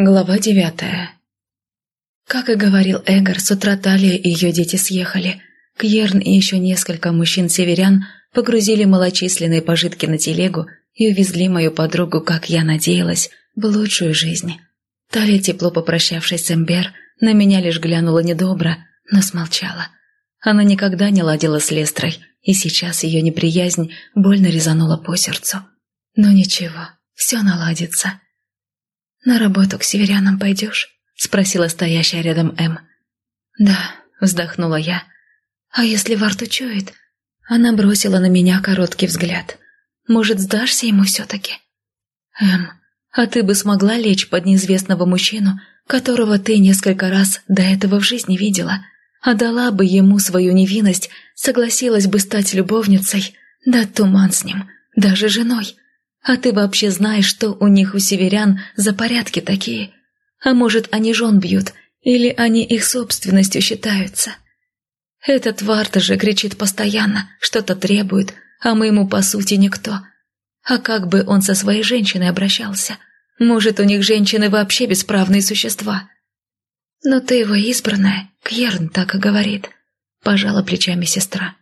Глава девятая Как и говорил Эгор, с утра Талия и ее дети съехали. Кьерн и еще несколько мужчин-северян погрузили малочисленные пожитки на телегу и увезли мою подругу, как я надеялась, в лучшую жизнь. Талия, тепло попрощавшись с Эмбер, на меня лишь глянула недобро, но смолчала. Она никогда не ладила с Лестрой, и сейчас ее неприязнь больно резанула по сердцу. Но ничего, все наладится. «На работу к северянам пойдешь?» — спросила стоящая рядом М. «Да», — вздохнула я. «А если во рту чует?» Она бросила на меня короткий взгляд. «Может, сдашься ему все-таки?» «Эм, а ты бы смогла лечь под неизвестного мужчину, которого ты несколько раз до этого в жизни видела?» Отдала бы ему свою невинность, согласилась бы стать любовницей, да туман с ним, даже женой. А ты вообще знаешь, что у них у северян за порядки такие? А может, они жен бьют, или они их собственностью считаются? Этот Варта же кричит постоянно, что-то требует, а мы ему по сути никто. А как бы он со своей женщиной обращался? Может, у них женщины вообще бесправные существа? Но ты его избранная, Кьерн так и говорит. Пожала плечами сестра.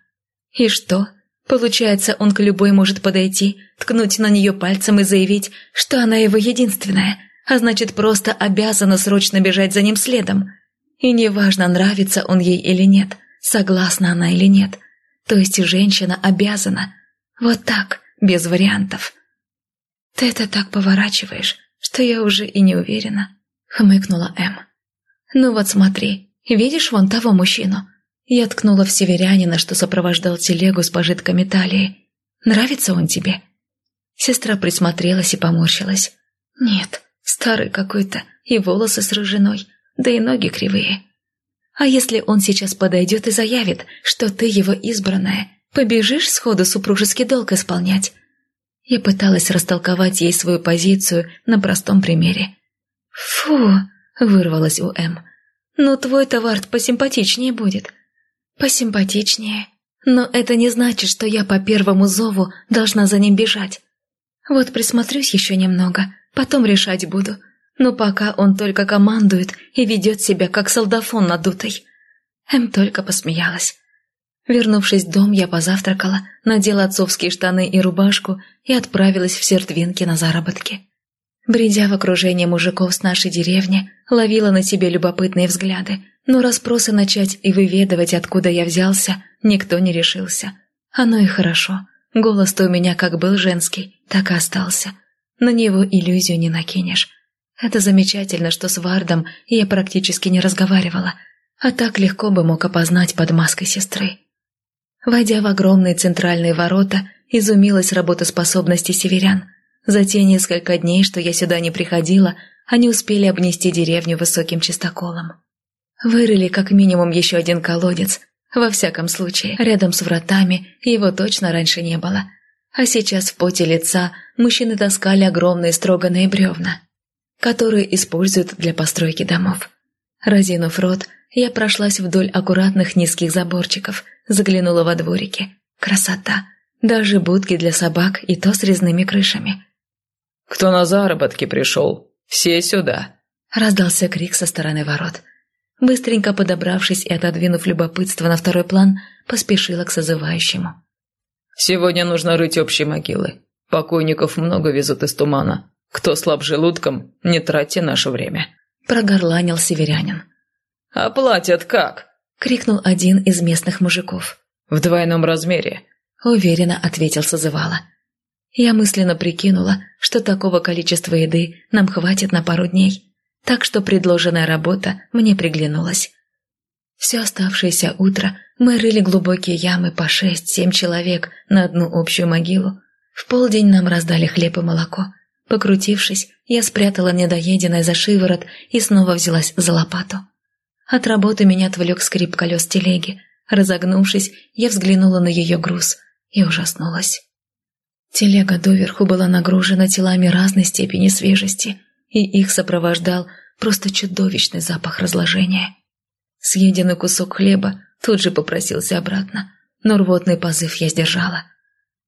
И что? Получается, он к любой может подойти, ткнуть на нее пальцем и заявить, что она его единственная, а значит, просто обязана срочно бежать за ним следом. И неважно, нравится он ей или нет, согласна она или нет. То есть женщина обязана. Вот так, без вариантов. «Ты это так поворачиваешь, что я уже и не уверена», — хмыкнула Эм. «Ну вот смотри, видишь вон того мужчину?» Я ткнула в северянина, что сопровождал телегу с пожитками талии. «Нравится он тебе?» Сестра присмотрелась и поморщилась. «Нет, старый какой-то, и волосы с рыжиной, да и ноги кривые. А если он сейчас подойдет и заявит, что ты его избранная, побежишь сходу супружеский долг исполнять?» Я пыталась растолковать ей свою позицию на простом примере. «Фу!» — вырвалась у М. «Ну, твой товар посимпатичнее будет. Посимпатичнее. Но это не значит, что я по первому зову должна за ним бежать. Вот присмотрюсь еще немного, потом решать буду. Но пока он только командует и ведет себя, как солдафон надутый. Эм только посмеялась. Вернувшись в дом, я позавтракала, надела отцовские штаны и рубашку и отправилась в Сертвинки на заработки. Бредя в окружении мужиков с нашей деревни, ловила на себе любопытные взгляды – но расспросы начать и выведывать, откуда я взялся, никто не решился. Оно и хорошо. Голос-то у меня как был женский, так и остался. На него иллюзию не накинешь. Это замечательно, что с Вардом я практически не разговаривала, а так легко бы мог опознать под маской сестры. Войдя в огромные центральные ворота, изумилась работоспособности северян. За те несколько дней, что я сюда не приходила, они успели обнести деревню высоким чистоколом. Вырыли как минимум еще один колодец. Во всяком случае, рядом с вратами его точно раньше не было. А сейчас в поте лица мужчины таскали огромные строганные бревна, которые используют для постройки домов. Разинув рот, я прошлась вдоль аккуратных низких заборчиков, заглянула во дворики. Красота! Даже будки для собак и то с резными крышами. «Кто на заработки пришел? Все сюда!» Раздался крик со стороны ворот – Быстренько подобравшись и отодвинув любопытство на второй план, поспешила к созывающему. «Сегодня нужно рыть общие могилы. Покойников много везут из тумана. Кто слаб желудком, не тратьте наше время», – прогорланил северянин. «А платят как?» – крикнул один из местных мужиков. «В двойном размере», – уверенно ответил созывала. Я мысленно прикинула, что такого количества еды нам хватит на пару дней так что предложенная работа мне приглянулась. Все оставшееся утро мы рыли глубокие ямы по шесть-семь человек на одну общую могилу. В полдень нам раздали хлеб и молоко. Покрутившись, я спрятала недоеденное за шиворот и снова взялась за лопату. От работы меня отвлек скрип колес телеги. Разогнувшись, я взглянула на ее груз и ужаснулась. Телега доверху была нагружена телами разной степени свежести и их сопровождал просто чудовищный запах разложения. Съеденный кусок хлеба тут же попросился обратно, но рвотный позыв я сдержала.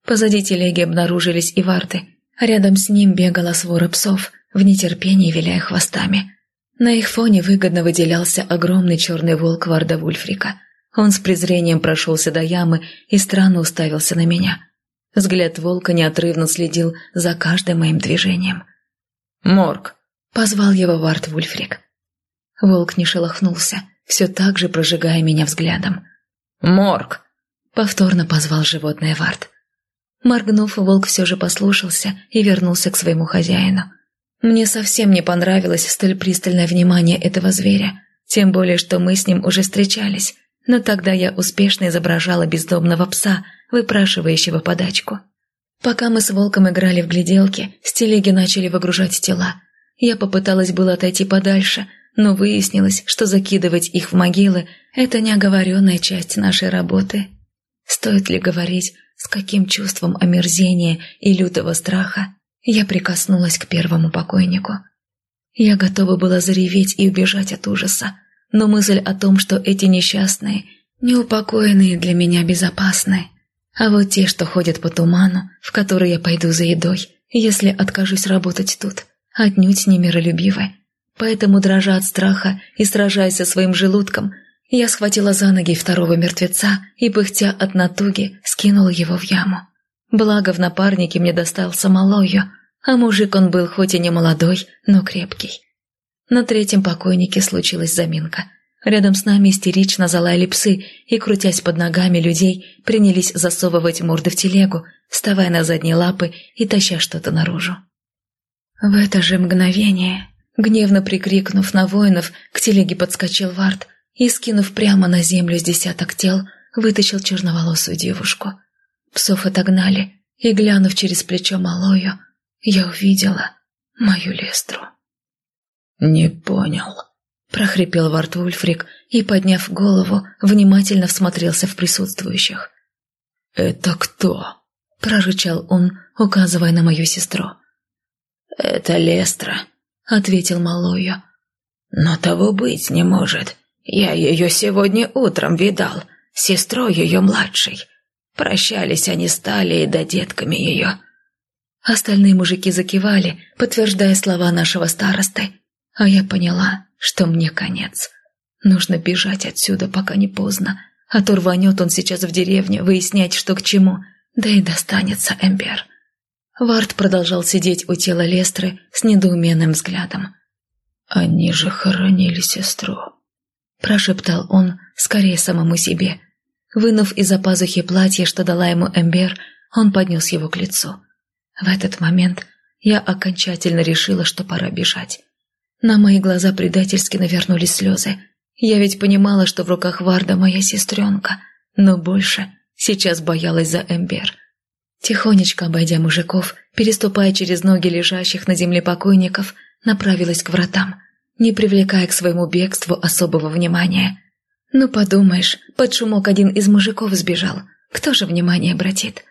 Позади телеги обнаружились и варты, а рядом с ним бегала свора псов, в нетерпении виляя хвостами. На их фоне выгодно выделялся огромный черный волк Варда Вульфрика. Он с презрением прошелся до ямы и странно уставился на меня. Взгляд волка неотрывно следил за каждым моим движением. «Морг!» — позвал его Вард Вульфрик. Волк не шелохнулся, все так же прожигая меня взглядом. «Морг!» — повторно позвал животное Вард. Моргнув, волк все же послушался и вернулся к своему хозяину. Мне совсем не понравилось столь пристальное внимание этого зверя, тем более, что мы с ним уже встречались, но тогда я успешно изображала бездомного пса, выпрашивающего подачку. Пока мы с волком играли в гляделки, с телеги начали выгружать тела. Я попыталась было отойти подальше, но выяснилось, что закидывать их в могилы – это неоговоренная часть нашей работы. Стоит ли говорить, с каким чувством омерзения и лютого страха я прикоснулась к первому покойнику. Я готова была зареветь и убежать от ужаса, но мысль о том, что эти несчастные, неупокоенные для меня безопасны, а вот те, что ходят по туману, в который я пойду за едой, если откажусь работать тут, отнюдь не миролюбивы. Поэтому, дрожа от страха и сражаясь со своим желудком, я схватила за ноги второго мертвеца и, пыхтя от натуги, скинула его в яму. Благо в напарнике мне достался малою, а мужик он был хоть и не молодой, но крепкий. На третьем покойнике случилась заминка. Рядом с нами истерично залаяли псы и, крутясь под ногами людей, принялись засовывать морды в телегу, вставая на задние лапы и таща что-то наружу. В это же мгновение, гневно прикрикнув на воинов, к телеге подскочил Вард и, скинув прямо на землю с десяток тел, вытащил черноволосую девушку. Псов отогнали, и, глянув через плечо малою, я увидела мою Лестру. «Не понял», — прохрипел Варт Ульфрик и, подняв голову, внимательно всмотрелся в присутствующих. «Это кто?» — прорычал он, указывая на мою сестру. «Это Лестра», — ответил Малою. «Но того быть не может. Я ее сегодня утром видал, сестрой ее младшей. Прощались они с Талией да детками ее». Остальные мужики закивали, подтверждая слова нашего старосты. А я поняла, что мне конец. Нужно бежать отсюда, пока не поздно. А то рванет он сейчас в деревню, выяснять, что к чему. Да и достанется Эмбер. Вард продолжал сидеть у тела Лестры с недоуменным взглядом. «Они же хоронили сестру», – прошептал он скорее самому себе. Вынув из-за пазухи платье, что дала ему Эмбер, он поднес его к лицу. В этот момент я окончательно решила, что пора бежать. На мои глаза предательски навернулись слезы. Я ведь понимала, что в руках Варда моя сестренка, но больше сейчас боялась за Эмбер. Тихонечко обойдя мужиков, переступая через ноги лежащих на земле покойников, направилась к вратам, не привлекая к своему бегству особого внимания. Ну, подумаешь, под шумок один из мужиков сбежал. Кто же внимание обратит?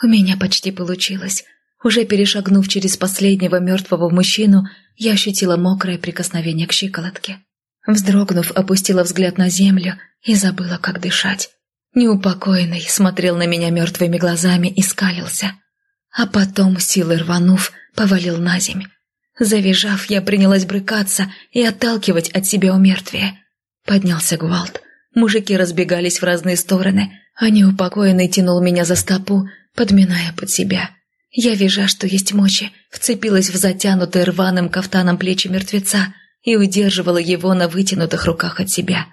У меня почти получилось. Уже перешагнув через последнего мертвого мужчину, я ощутила мокрое прикосновение к щиколотке. Вздрогнув, опустила взгляд на землю и забыла, как дышать. Неупокоенный смотрел на меня мертвыми глазами и скалился. А потом, силой рванув, повалил на земь. Завизжав, я принялась брыкаться и отталкивать от себя умертвие. Поднялся гвалт. Мужики разбегались в разные стороны, а неупокоенный тянул меня за стопу, подминая под себя. Я, вижа, что есть мочи, вцепилась в затянутые рваным кафтаном плечи мертвеца и удерживала его на вытянутых руках от себя.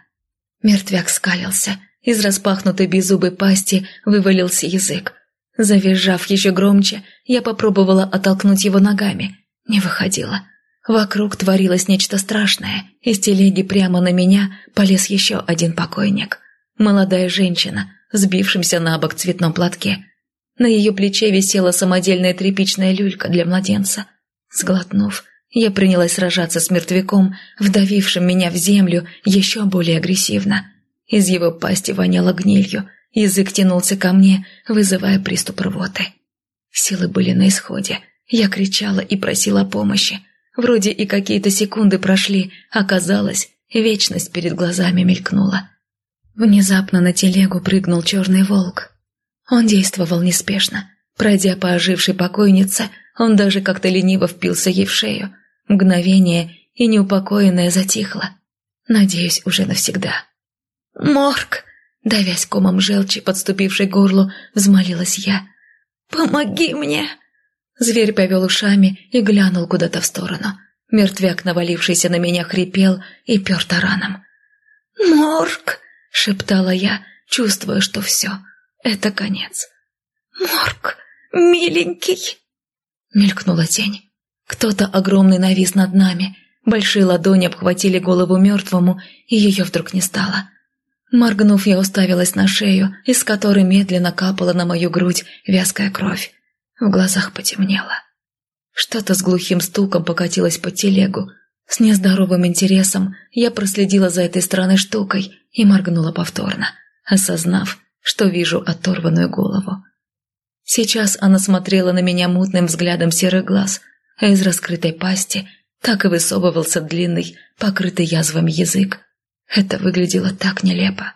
Мертвяк скалился. Из распахнутой беззубой пасти вывалился язык. Завизжав еще громче, я попробовала оттолкнуть его ногами. Не выходило. Вокруг творилось нечто страшное. Из телеги прямо на меня полез еще один покойник. Молодая женщина, сбившимся на бок цветном платке. На ее плече висела самодельная тряпичная люлька для младенца. Сглотнув, я принялась сражаться с мертвяком, вдавившим меня в землю еще более агрессивно. Из его пасти воняло гнилью, язык тянулся ко мне, вызывая приступ рвоты. Силы были на исходе. Я кричала и просила помощи. Вроде и какие-то секунды прошли, оказалось, вечность перед глазами мелькнула. Внезапно на телегу прыгнул черный волк, он действовал неспешно. Пройдя по ожившей покойнице, он даже как-то лениво впился ей в шею, Мгновение, и неупокоенная затихла. Надеюсь, уже навсегда. «Морг!» Давясь комом желчи, подступившей к горлу, взмолилась я. «Помоги мне!» Зверь повел ушами и глянул куда-то в сторону. Мертвяк, навалившийся на меня, хрипел и пер тараном. «Морг!» — шептала я, чувствуя, что все. Это конец. «Морг, миленький!» Мелькнула тень. Кто-то огромный навис над нами. Большие ладони обхватили голову мертвому, и ее вдруг не стало. Моргнув, я уставилась на шею, из которой медленно капала на мою грудь вязкая кровь. В глазах потемнело. Что-то с глухим стуком покатилось по телегу. С нездоровым интересом я проследила за этой странной штукой и моргнула повторно, осознав, что вижу оторванную голову. Сейчас она смотрела на меня мутным взглядом серых глаз, а из раскрытой пасти так и высовывался длинный, покрытый язвами язык. Это выглядело так нелепо.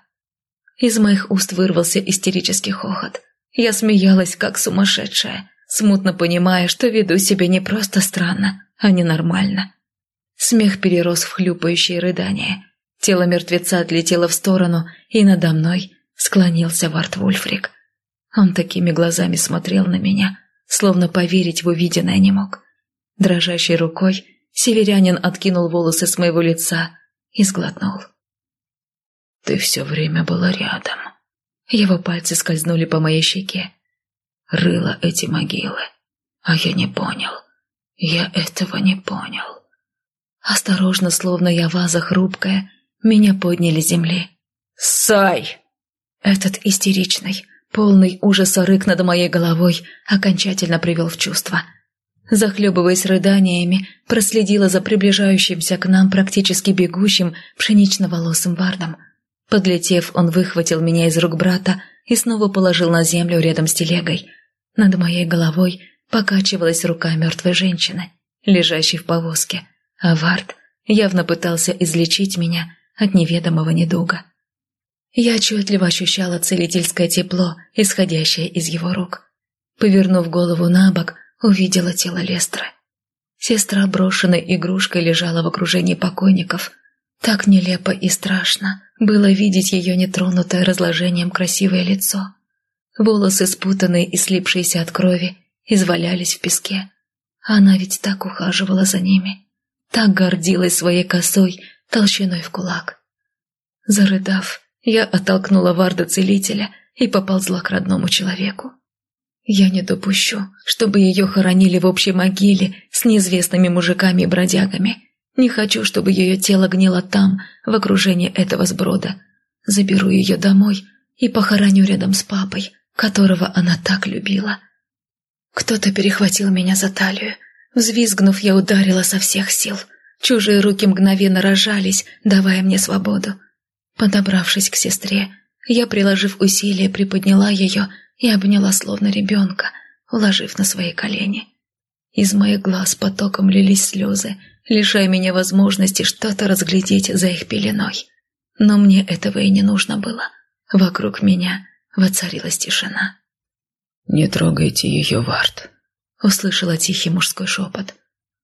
Из моих уст вырвался истерический хохот. Я смеялась, как сумасшедшая, смутно понимая, что веду себя не просто странно, а ненормально. Смех перерос в хлюпающее рыдание. Тело мертвеца отлетело в сторону, и надо мной склонился Варт Вульфрик. Он такими глазами смотрел на меня, словно поверить в увиденное не мог. Дрожащей рукой северянин откинул волосы с моего лица и сглотнул. «Ты все время была рядом». Его пальцы скользнули по моей щеке. Рыла эти могилы, а я не понял. Я этого не понял. Осторожно, словно я ваза хрупкая, меня подняли с земли. «Сай!» Этот истеричный, полный ужаса рык над моей головой окончательно привел в чувство. Захлебываясь рыданиями, проследила за приближающимся к нам практически бегущим пшенично-волосым вардом. Подлетев, он выхватил меня из рук брата и снова положил на землю рядом с телегой. Над моей головой покачивалась рука мертвой женщины, лежащей в повозке, а Вард явно пытался излечить меня от неведомого недуга. Я отчетливо ощущала целительское тепло, исходящее из его рук. Повернув голову на бок, увидела тело Лестры. Сестра брошенной игрушкой лежала в окружении покойников. Так нелепо и страшно было видеть ее нетронутое разложением красивое лицо. Волосы, спутанные и слипшиеся от крови, извалялись в песке. Она ведь так ухаживала за ними, так гордилась своей косой толщиной в кулак. Зарыдав, я оттолкнула Варда-целителя и поползла к родному человеку. Я не допущу, чтобы ее хоронили в общей могиле с неизвестными мужиками и бродягами. Не хочу, чтобы ее тело гнило там, в окружении этого сброда. Заберу ее домой и похороню рядом с папой, которого она так любила. Кто-то перехватил меня за талию. Взвизгнув, я ударила со всех сил. Чужие руки мгновенно рожались, давая мне свободу. Подобравшись к сестре, я, приложив усилия, приподняла ее и обняла словно ребенка, уложив на свои колени. Из моих глаз потоком лились слезы, лишая меня возможности что-то разглядеть за их пеленой. Но мне этого и не нужно было. Вокруг меня воцарилась тишина. «Не трогайте ее, Вард», — услышала тихий мужской шепот.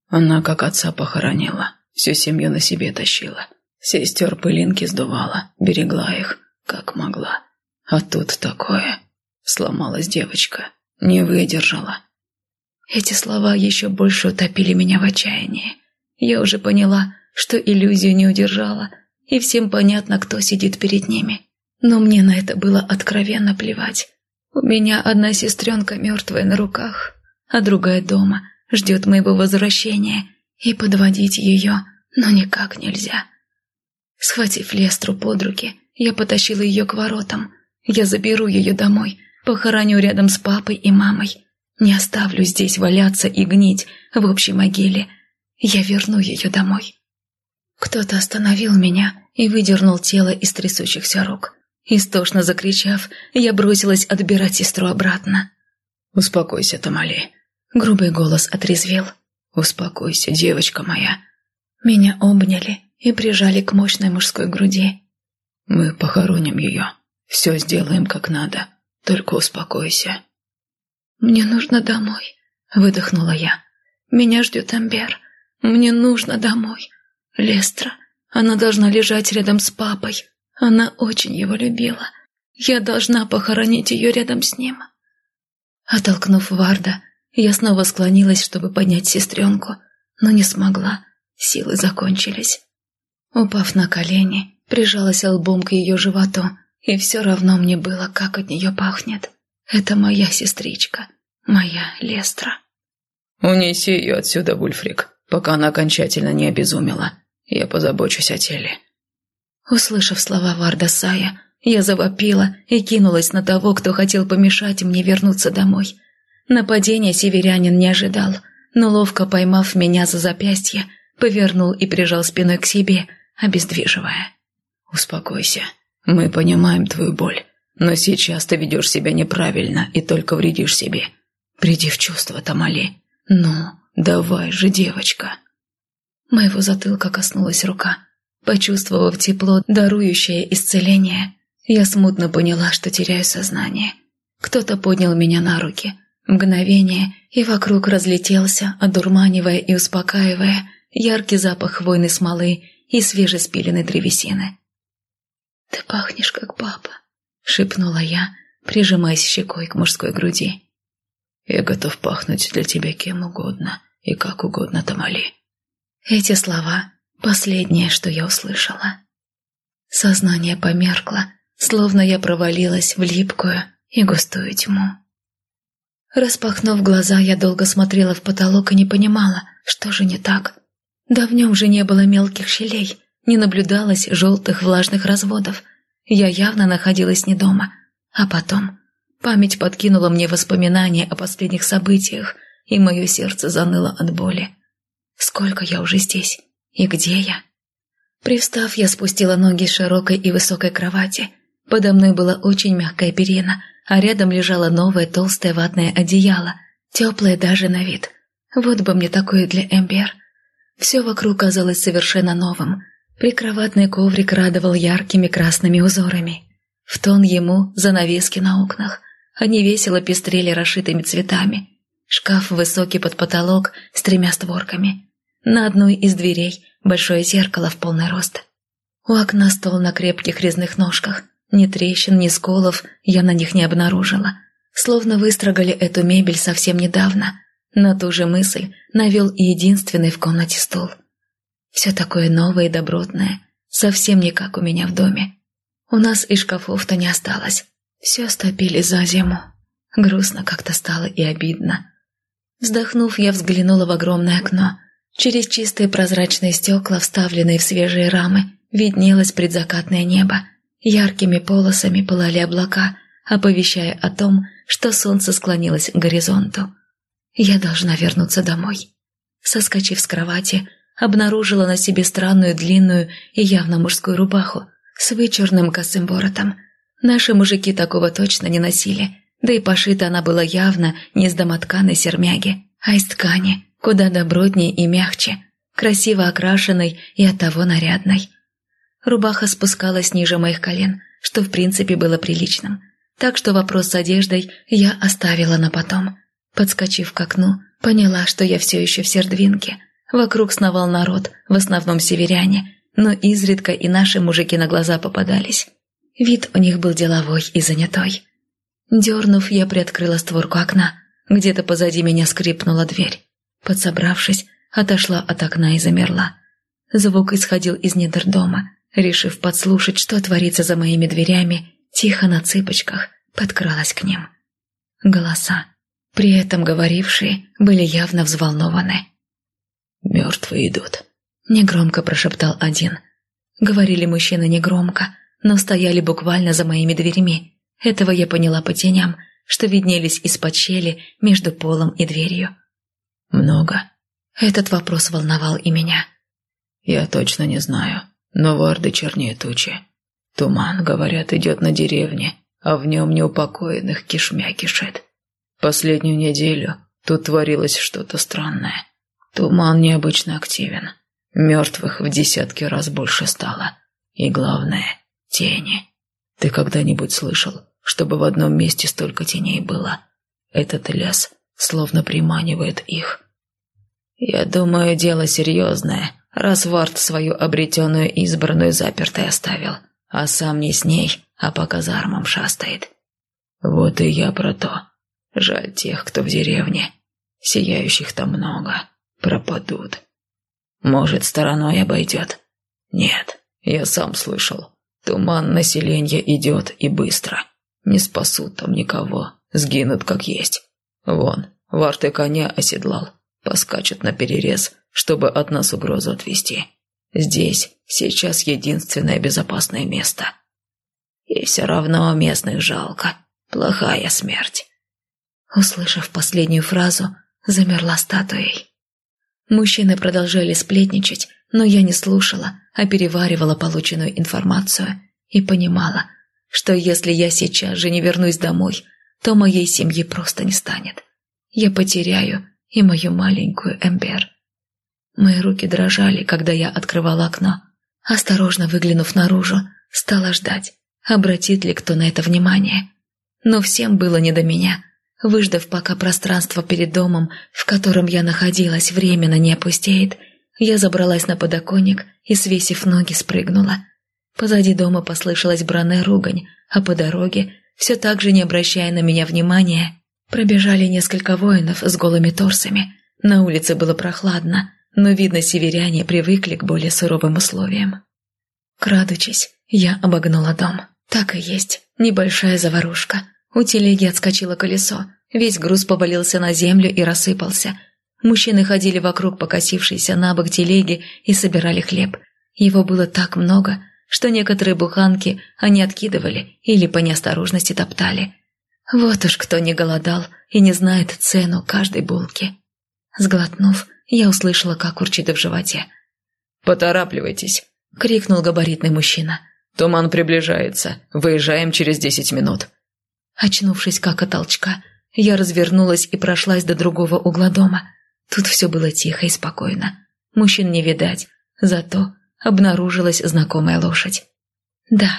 Она как отца похоронила, всю семью на себе тащила. Сестер пылинки сдувала, берегла их, как могла. А тут такое. Сломалась девочка, не выдержала. Эти слова еще больше утопили меня в отчаянии. Я уже поняла, что иллюзию не удержала, и всем понятно, кто сидит перед ними. Но мне на это было откровенно плевать. У меня одна сестренка мертвая на руках, а другая дома ждет моего возвращения, и подводить ее, но никак нельзя. Схватив Лестру под руки, я потащила ее к воротам. Я заберу ее домой, похороню рядом с папой и мамой. Не оставлю здесь валяться и гнить в общей могиле. Я верну ее домой. Кто-то остановил меня и выдернул тело из трясущихся рук. Истошно закричав, я бросилась отбирать сестру обратно. «Успокойся, Тамали». Грубый голос отрезвел. «Успокойся, девочка моя». Меня обняли и прижали к мощной мужской груди. «Мы похороним ее. Все сделаем как надо. Только успокойся». «Мне нужно домой», — выдохнула я. «Меня ждет Амбер. Мне нужно домой. Лестра, она должна лежать рядом с папой. Она очень его любила. Я должна похоронить ее рядом с ним». Оттолкнув Варда, я снова склонилась, чтобы поднять сестренку, но не смогла. Силы закончились. Упав на колени, прижалась лбом к ее животу, и все равно мне было, как от нее пахнет. Это моя сестричка, моя Лестра. «Унеси ее отсюда, Вульфрик, пока она окончательно не обезумела. Я позабочусь о теле». Услышав слова Варда Сая, я завопила и кинулась на того, кто хотел помешать мне вернуться домой. Нападения северянин не ожидал, но ловко поймав меня за запястье, повернул и прижал спиной к себе, обездвиживая. «Успокойся. Мы понимаем твою боль, но сейчас ты ведешь себя неправильно и только вредишь себе. Приди в чувство, Тамали. Ну, давай же, девочка». Моего затылка коснулась рука. Почувствовав тепло, дарующее исцеление, я смутно поняла, что теряю сознание. Кто-то поднял меня на руки. Мгновение, и вокруг разлетелся, одурманивая и успокаивая, яркий запах хвойной смолы и свежеспиленной древесины. «Ты пахнешь, как папа», — шепнула я, прижимаясь щекой к мужской груди. «Я готов пахнуть для тебя кем угодно и как угодно, Тамали». Эти слова — последнее, что я услышала. Сознание померкло, словно я провалилась в липкую и густую тьму. Распахнув глаза, я долго смотрела в потолок и не понимала, что же не так. Да в нем же не было мелких щелей, не наблюдалось желтых влажных разводов. Я явно находилась не дома. А потом память подкинула мне воспоминания о последних событиях, и мое сердце заныло от боли. Сколько я уже здесь? И где я? Привстав, я спустила ноги с широкой и высокой кровати. Подо мной была очень мягкая перина, а рядом лежало новое толстое ватное одеяло, теплое даже на вид. Вот бы мне такое для Эмбер. Все вокруг казалось совершенно новым. Прикроватный коврик радовал яркими красными узорами. В тон ему занавески на окнах. Они весело пестрели расшитыми цветами. Шкаф высокий под потолок с тремя створками. На одной из дверей большое зеркало в полный рост. У окна стол на крепких резных ножках. Ни трещин, ни сколов я на них не обнаружила. Словно выстрогали эту мебель совсем недавно. На ту же мысль навел единственный в комнате стул – все такое новое и добротное, совсем не как у меня в доме. У нас и шкафов-то не осталось. Все стопили за зиму. Грустно как-то стало и обидно. Вздохнув, я взглянула в огромное окно. Через чистые прозрачные стекла, вставленные в свежие рамы, виднелось предзакатное небо. Яркими полосами пылали облака, оповещая о том, что солнце склонилось к горизонту. Я должна вернуться домой. Соскочив с кровати, обнаружила на себе странную длинную и явно мужскую рубаху с вычурным косым воротом. Наши мужики такого точно не носили, да и пошита она была явно не из домотканой сермяги, а из ткани, куда добротнее и мягче, красиво окрашенной и оттого нарядной. Рубаха спускалась ниже моих колен, что в принципе было приличным, так что вопрос с одеждой я оставила на потом. Подскочив к окну, поняла, что я все еще в сердвинке – Вокруг сновал народ, в основном северяне, но изредка и наши мужики на глаза попадались. Вид у них был деловой и занятой. Дернув, я приоткрыла створку окна. Где-то позади меня скрипнула дверь. Подсобравшись, отошла от окна и замерла. Звук исходил из недр дома. Решив подслушать, что творится за моими дверями, тихо на цыпочках подкралась к ним. Голоса, при этом говорившие, были явно взволнованы. «Мертвые идут», — негромко прошептал один. Говорили мужчины негромко, но стояли буквально за моими дверьми. Этого я поняла по теням, что виднелись из-под щели между полом и дверью. «Много?» Этот вопрос волновал и меня. «Я точно не знаю, но варды чернее тучи. Туман, говорят, идет на деревне, а в нем неупокоенных кишмя кишит. Последнюю неделю тут творилось что-то странное. Туман необычно активен. Мертвых в десятки раз больше стало. И главное — тени. Ты когда-нибудь слышал, чтобы в одном месте столько теней было? Этот лес словно приманивает их. «Я думаю, дело серьезное, раз Вард свою обретенную избранную запертой оставил, а сам не с ней, а по казармам шастает». «Вот и я про то. Жаль тех, кто в деревне. Сияющих там много. Пропадут. Может, стороной обойдет? Нет, я сам слышал. Туман населения идет и быстро. Не спасут там никого, сгинут как есть. Вон, Варты коня оседлал, поскачет на перерез, чтобы от нас угрозу отвести. Здесь сейчас единственное безопасное место. И все равно местных жалко. Плохая смерть. Услышав последнюю фразу, замерла статуей. Мужчины продолжали сплетничать, но я не слушала, а переваривала полученную информацию и понимала, что если я сейчас же не вернусь домой, то моей семьи просто не станет. Я потеряю и мою маленькую Эмбер. Мои руки дрожали, когда я открывала окно. Осторожно выглянув наружу, стала ждать, обратит ли кто на это внимание. Но всем было не до меня. Выждав, пока пространство перед домом, в котором я находилась, временно не опустеет, я забралась на подоконник и, свесив ноги, спрыгнула. Позади дома послышалась бранная ругань, а по дороге, все так же не обращая на меня внимания, пробежали несколько воинов с голыми торсами. На улице было прохладно, но, видно, северяне привыкли к более суровым условиям. Крадучись, я обогнула дом. Так и есть, небольшая заварушка. У телеги отскочило колесо, весь груз повалился на землю и рассыпался. Мужчины ходили вокруг покосившейся на бок телеги и собирали хлеб. Его было так много, что некоторые буханки они откидывали или по неосторожности топтали. Вот уж кто не голодал и не знает цену каждой булки. Сглотнув, я услышала, как урчит в животе. «Поторапливайтесь!» — крикнул габаритный мужчина. «Туман приближается. Выезжаем через десять минут». Очнувшись как от толчка, я развернулась и прошлась до другого угла дома. Тут все было тихо и спокойно. Мужчин не видать, зато обнаружилась знакомая лошадь. Да,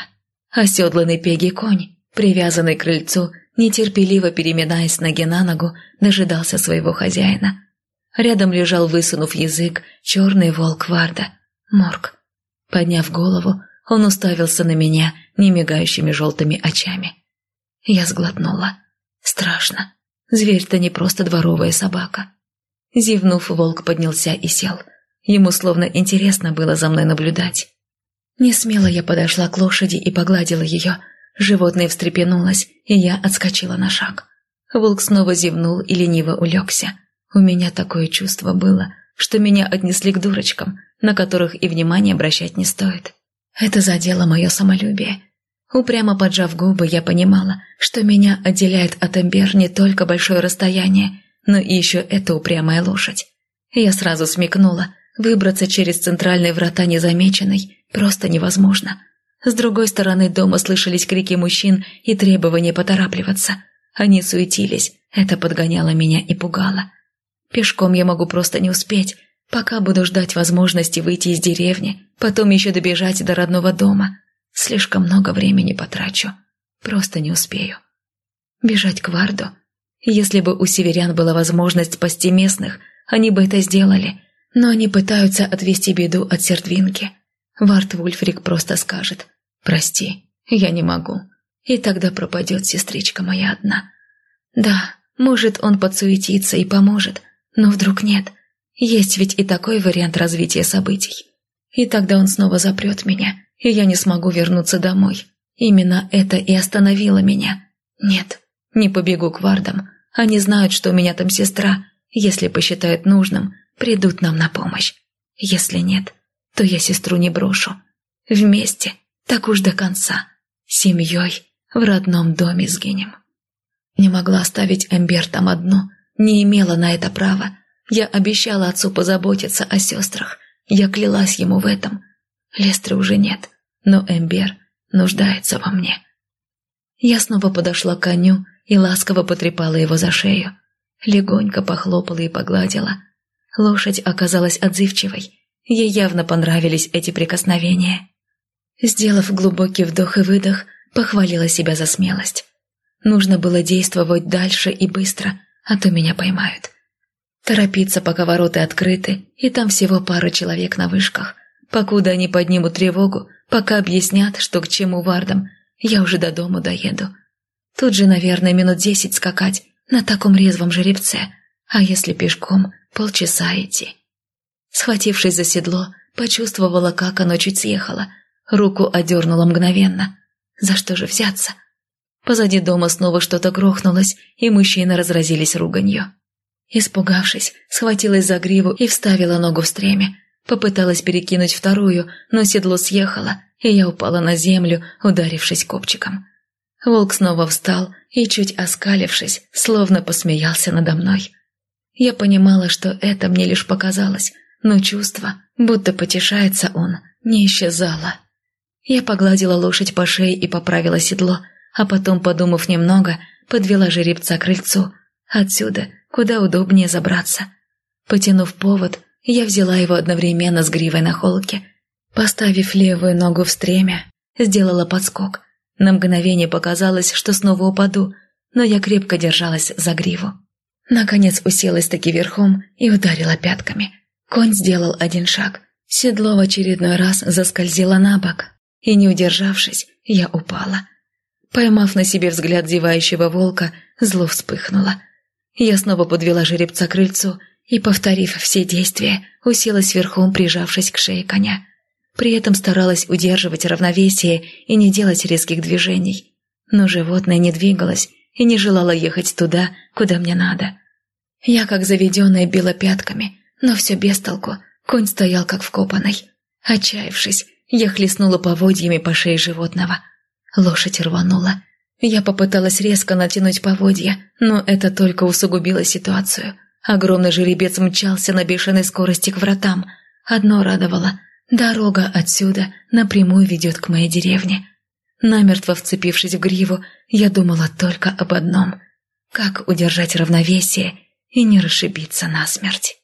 оседланный пеги конь, привязанный к крыльцу, нетерпеливо переминаясь с ноги на ногу, дожидался своего хозяина. Рядом лежал, высунув язык, черный волк Варда, Морг. Подняв голову, он уставился на меня немигающими желтыми очами. Я сглотнула. Страшно. Зверь-то не просто дворовая собака. Зевнув, волк поднялся и сел. Ему словно интересно было за мной наблюдать. Не смело я подошла к лошади и погладила ее. Животное встрепенулось, и я отскочила на шаг. Волк снова зевнул и лениво улегся. У меня такое чувство было, что меня отнесли к дурочкам, на которых и внимания обращать не стоит. Это задело мое самолюбие. Упрямо поджав губы, я понимала, что меня отделяет от Эмбер не только большое расстояние, но и еще эта упрямая лошадь. Я сразу смекнула, выбраться через центральные врата незамеченной просто невозможно. С другой стороны дома слышались крики мужчин и требования поторапливаться. Они суетились, это подгоняло меня и пугало. Пешком я могу просто не успеть, пока буду ждать возможности выйти из деревни, потом еще добежать до родного дома. Слишком много времени потрачу. Просто не успею. Бежать к Варду? Если бы у северян была возможность спасти местных, они бы это сделали. Но они пытаются отвести беду от сердвинки. Вард Вульфрик просто скажет «Прости, я не могу». И тогда пропадет сестричка моя одна. Да, может, он подсуетится и поможет, но вдруг нет. Есть ведь и такой вариант развития событий. И тогда он снова запрет меня, и я не смогу вернуться домой. Именно это и остановило меня. Нет, не побегу к вардам. Они знают, что у меня там сестра. Если посчитают нужным, придут нам на помощь. Если нет, то я сестру не брошу. Вместе, так уж до конца. Семьей в родном доме сгинем. Не могла оставить Эмбер там одну, не имела на это права. Я обещала отцу позаботиться о сестрах. Я клялась ему в этом. Лестры уже нет, но Эмбер нуждается во мне. Я снова подошла к коню и ласково потрепала его за шею. Легонько похлопала и погладила. Лошадь оказалась отзывчивой. Ей явно понравились эти прикосновения. Сделав глубокий вдох и выдох, похвалила себя за смелость. Нужно было действовать дальше и быстро, а то меня поймают. Торопиться, пока ворота открыты, и там всего пара человек на вышках. Покуда они поднимут тревогу, пока объяснят, что к чему вардам, я уже до дому доеду. Тут же, наверное, минут десять скакать на таком резвом жеребце, а если пешком, полчаса идти. Схватившись за седло, почувствовала, как оно чуть съехало. Руку одернула мгновенно. За что же взяться? Позади дома снова что-то грохнулось, и мужчины разразились руганью. Испугавшись, схватилась за гриву и вставила ногу в стремя. Попыталась перекинуть вторую, но седло съехало, и я упала на землю, ударившись копчиком. Волк снова встал и, чуть оскалившись, словно посмеялся надо мной. Я понимала, что это мне лишь показалось, но чувство, будто потешается он, не исчезало. Я погладила лошадь по шее и поправила седло, а потом, подумав немного, подвела жеребца к крыльцу. Отсюда куда удобнее забраться. Потянув повод, я взяла его одновременно с гривой на холке. Поставив левую ногу в стремя, сделала подскок. На мгновение показалось, что снова упаду, но я крепко держалась за гриву. Наконец уселась таки верхом и ударила пятками. Конь сделал один шаг. Седло в очередной раз заскользило на бок, и, не удержавшись, я упала. Поймав на себе взгляд зевающего волка, зло вспыхнуло. Я снова подвела жеребца к крыльцу и, повторив все действия, уселась верхом, прижавшись к шее коня. При этом старалась удерживать равновесие и не делать резких движений. Но животное не двигалось и не желало ехать туда, куда мне надо. Я, как заведенная, била пятками, но все без толку. Конь стоял как вкопанный. Отчаявшись, я хлестнула поводьями по шее животного. Лошадь рванула. Я попыталась резко натянуть поводья, но это только усугубило ситуацию. Огромный жеребец мчался на бешеной скорости к вратам. Одно радовало – дорога отсюда напрямую ведет к моей деревне. Намертво вцепившись в гриву, я думала только об одном – как удержать равновесие и не расшибиться насмерть.